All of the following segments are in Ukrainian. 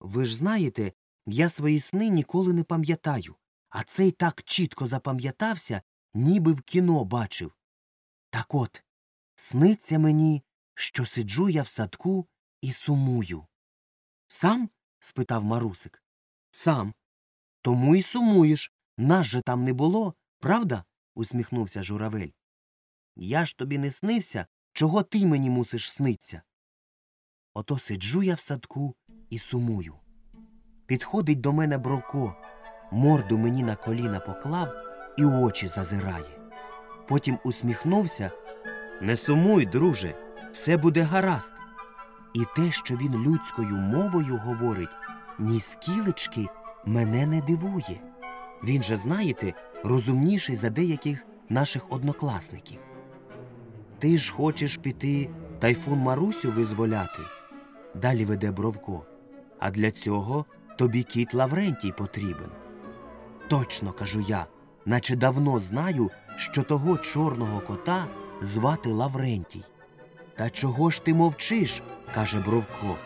Ви ж знаєте, я свої сни ніколи не пам'ятаю, а цей так чітко запам'ятався, ніби в кіно бачив. Так от, сниться мені, що сиджу я в садку і сумую. Сам? спитав Марусик. Сам. Тому й сумуєш. Нас же там не було, правда? усміхнувся журавель. Я ж тобі не снився, чого ти мені мусиш сниться. Ото сиджу я в садку і сумую. Підходить до мене Бровко, морду мені на коліна поклав і очі зазирає. Потім усміхнувся Не сумуй, друже, все буде гаразд. І те, що він людською мовою говорить, ні скілечки мене не дивує. Він же, знаєте, розумніший за деяких наших однокласників. Ти ж хочеш піти тайфун Марусю визволяти? Далі веде Бровко. А для цього тобі кіт Лаврентій потрібен. Точно кажу я, наче давно знаю, що того чорного кота звати Лаврентій. Та чого ж ти мовчиш? каже Бровко.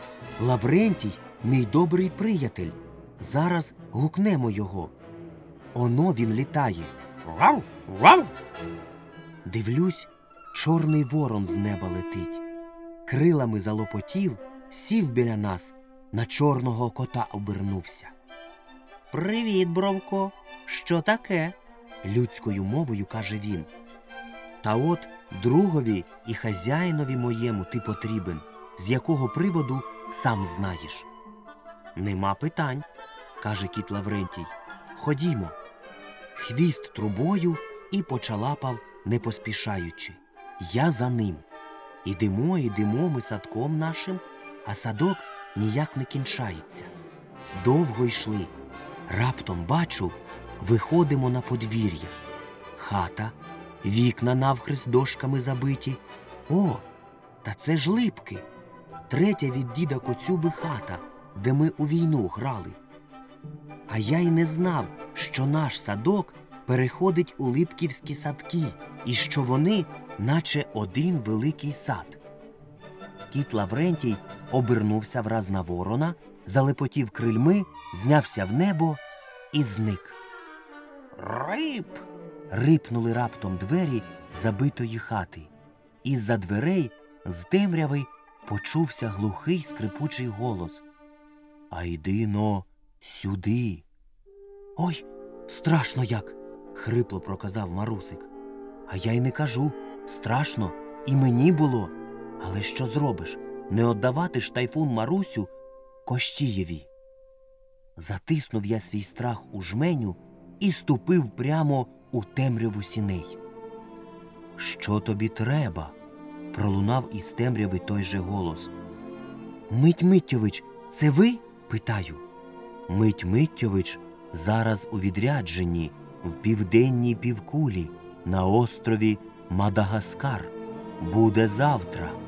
Лаврентій мій добрий приятель. Зараз гукнемо його. Оно він літає. Вау! Вау! Дивлюсь, чорний ворон з неба летить. Крилами залопотів, сів біля нас, на чорного кота обернувся. Привіт, Бровко. Що таке? людською мовою каже він. Та от другові і хазяїнові моєму ти потрібен, з якого приводу сам знаєш. Нема питань, каже кіт Лаврентій. Ходімо. Хвіст трубою і почалапав, не поспішаючи. Я за ним. Ідемо, ідемо ми садком нашим, а садок ніяк не кінчається. Довго йшли. Раптом бачу, виходимо на подвір'я. Хата, вікна навхрест дошками забиті. О, та це ж липки. Третя від діда Коцюби хата, де ми у війну грали. А я й не знав, що наш садок переходить у липківські садки, і що вони, наче один великий сад. Кіт Лаврентій обернувся враз на ворона, залепотів крильми, знявся в небо і зник. Рип. рипнули раптом двері забитої хати. Із-за дверей з темряви почувся глухий скрипучий голос. А йди но сюди. Ой, страшно як. хрипло проказав Марусик. А я й не кажу. Страшно, і мені було. Але що зробиш? Не отдавати ж тайфун Марусю Кощієві. Затиснув я свій страх у жменю і ступив прямо у темряву сіней. Що тобі треба? пролунав із темряви той же голос. Мить Миттєвич, це ви? питаю. Мить Миттєвич зараз у відрядженні в південній півкулі на острові Мадагаскар. Буде завтра.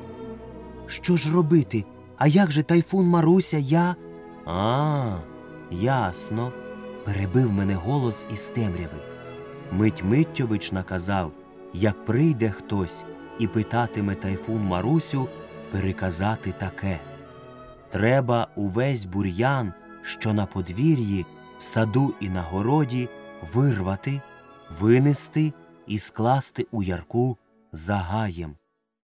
Що ж робити? А як же тайфун Маруся, я. А, ясно. перебив мене голос із темряви. Мить Миттєвич наказав, як прийде хтось і питатиме тайфун Марусю, переказати таке. Треба увесь бур'ян, що на подвір'ї, в саду і на городі, вирвати, винести і скласти у ярку за гаєм.